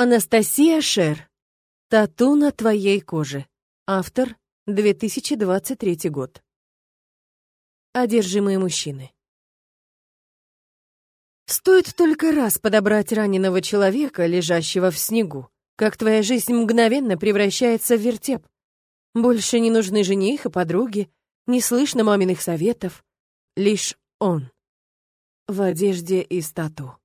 Анастасия Шер. Тату на твоей коже. Автор. 2023 год. Одержимые мужчины. Стоит только раз подобрать раненого человека, лежащего в снегу, как твоя жизнь мгновенно превращается в вертеп. Больше не нужны жених и подруги, не слышно маминых советов. Лишь он. В одежде из тату.